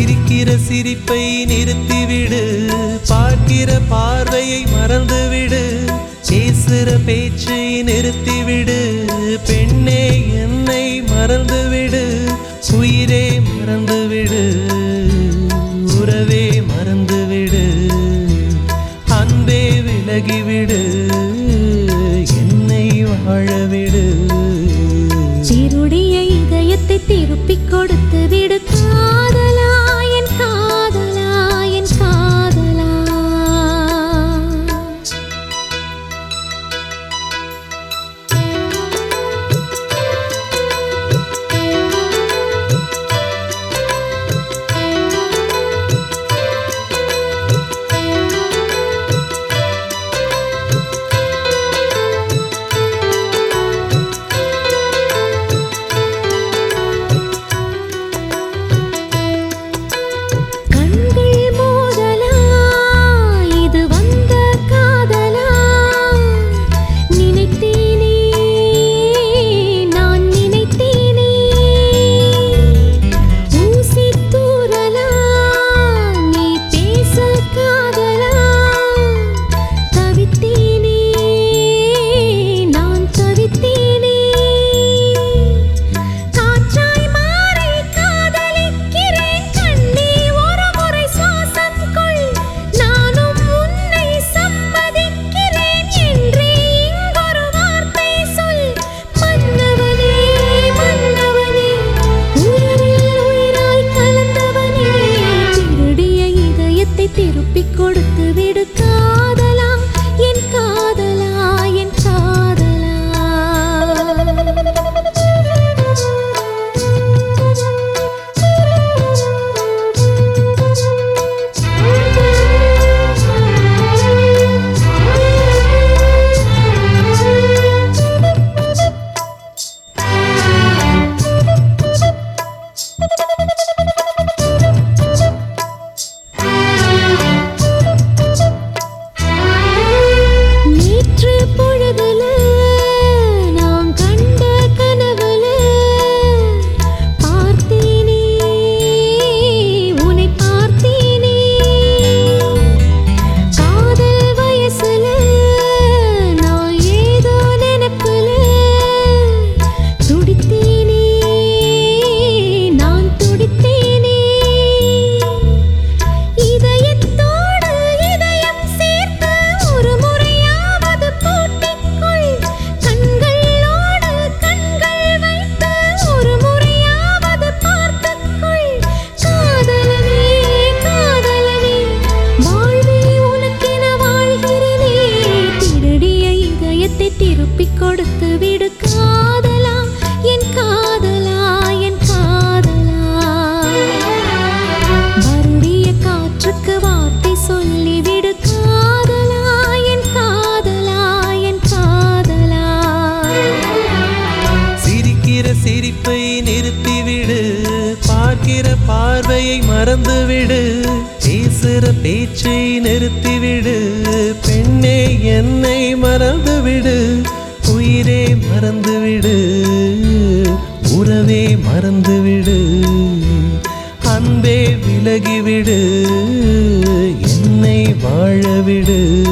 சிரிக்கிற சிரிப்பை நிறுத்திவிடு. பார்க்கிற பார்வையை மறந்துவிடு. பேசுற பேச்சை நிறுத்திவிடு. பெண்ணே என்னை மறந்துவிடு. உயிரே மறந்துவிடு. உறவே மறந்துவிடு. அன்பே விலகிவிடு. பார்க்கிற பார்வையை மறந்துவிடு. பேசுற பேச்சை நிறுத்திவிடு. பெண்ணே என்னை மறந்துவிடு. உயிரே மறந்துவிடு. உறவே மறந்துவிடு. அன்பே விலகிவிடு. என்னை வாழவிடு.